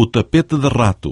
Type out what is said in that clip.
o tapete de rato.